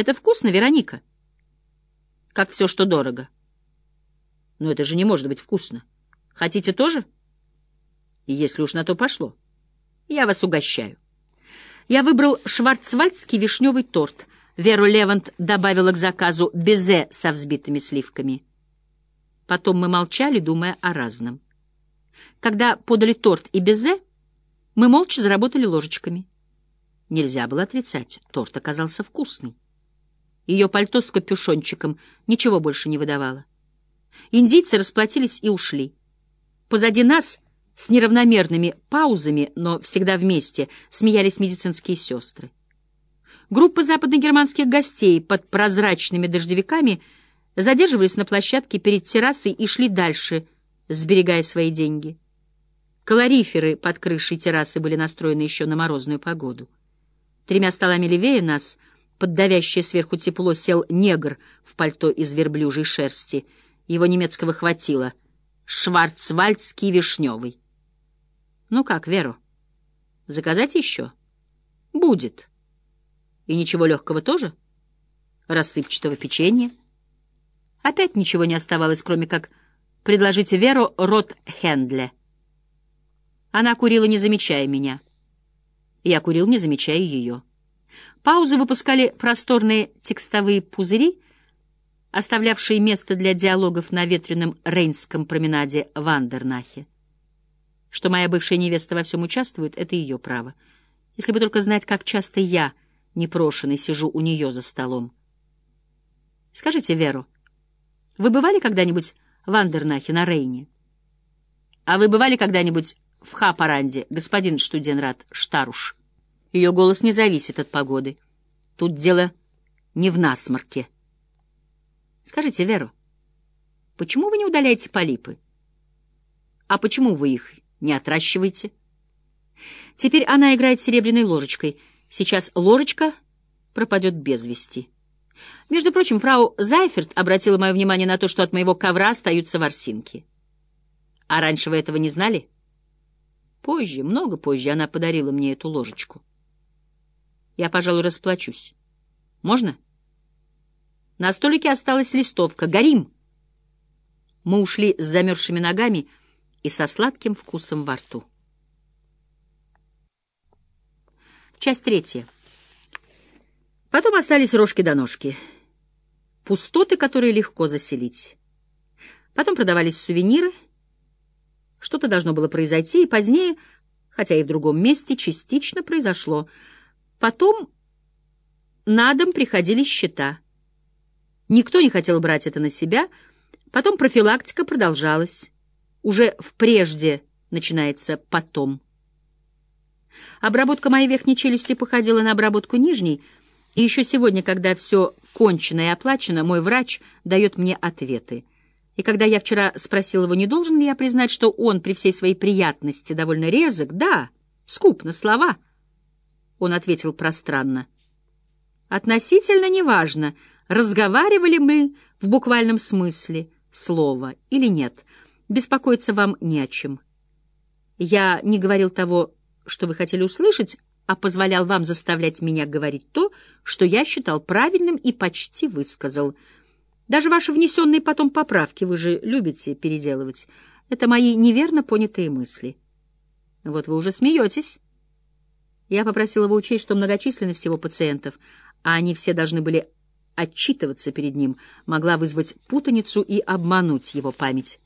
Это вкусно, Вероника? Как все, что дорого. Но это же не может быть вкусно. Хотите тоже? И если уж на то пошло, я вас угощаю. Я выбрал шварцвальдский вишневый торт. Веру Левант добавила к заказу безе со взбитыми сливками. Потом мы молчали, думая о разном. Когда подали торт и безе, мы молча заработали ложечками. Нельзя было отрицать, торт оказался вкусный. Ее пальто с капюшончиком ничего больше не выдавало. Индийцы расплатились и ушли. Позади нас, с неравномерными паузами, но всегда вместе, смеялись медицинские сестры. Группа западногерманских гостей под прозрачными дождевиками задерживались на площадке перед террасой и шли дальше, сберегая свои деньги. Калориферы под крышей террасы были настроены еще на морозную погоду. Тремя столами левее нас, под давящее сверху тепло, сел негр в пальто из верблюжьей шерсти. Его немецкого хватило. Шварцвальдский вишневый. Ну как, Веру? Заказать еще? Будет. И ничего легкого тоже? Рассыпчатого печенья? Опять ничего не оставалось, кроме как предложить Веру рот Хендле. Она курила, не замечая меня. Я курил, не замечая ее. Паузы выпускали просторные текстовые пузыри, оставлявшие место для диалогов на ветреном Рейнском променаде в Андернахе. Что моя бывшая невеста во всем участвует, это ее право. Если бы только знать, как часто я, непрошенный, сижу у нее за столом. Скажите, Веру, вы бывали когда-нибудь в Андернахе на Рейне? А вы бывали когда-нибудь в Хапаранде, господин Штуденрат Штаруш. Ее голос не зависит от погоды. Тут дело не в насморке. Скажите, Веру, почему вы не удаляете полипы? А почему вы их не отращиваете? Теперь она играет серебряной ложечкой. Сейчас ложечка пропадет без вести. Между прочим, фрау Зайферт обратила мое внимание на то, что от моего ковра остаются ворсинки. А раньше вы этого не знали? — Позже, много позже, она подарила мне эту ложечку. Я, пожалуй, расплачусь. Можно? На столике осталась листовка. «Горим!» Мы ушли с замерзшими ногами и со сладким вкусом во рту. Часть третья. Потом остались рожки до ножки. Пустоты, которые легко заселить. Потом продавались сувениры — что-то должно было произойти, и позднее, хотя и в другом месте, частично произошло. Потом на дом приходили счета. Никто не хотел брать это на себя. Потом профилактика продолжалась. Уже в прежде начинается потом. Обработка моей верхней челюсти походила на обработку нижней, и еще сегодня, когда все кончено и оплачено, мой врач дает мне ответы. И когда я вчера спросил его, не должен ли я признать, что он при всей своей приятности довольно резок, да, скуп на слова, он ответил пространно. Относительно неважно, разговаривали мы в буквальном смысле слова или нет. Беспокоиться вам не о чем. Я не говорил того, что вы хотели услышать, а позволял вам заставлять меня говорить то, что я считал правильным и почти высказал — даже ваши внесенные потом поправки вы же любите переделывать. Это мои неверно понятые мысли. Вот вы уже смеетесь. Я попросил его учесть, что многочисленность его пациентов, а они все должны были отчитываться перед ним, могла вызвать путаницу и обмануть его память.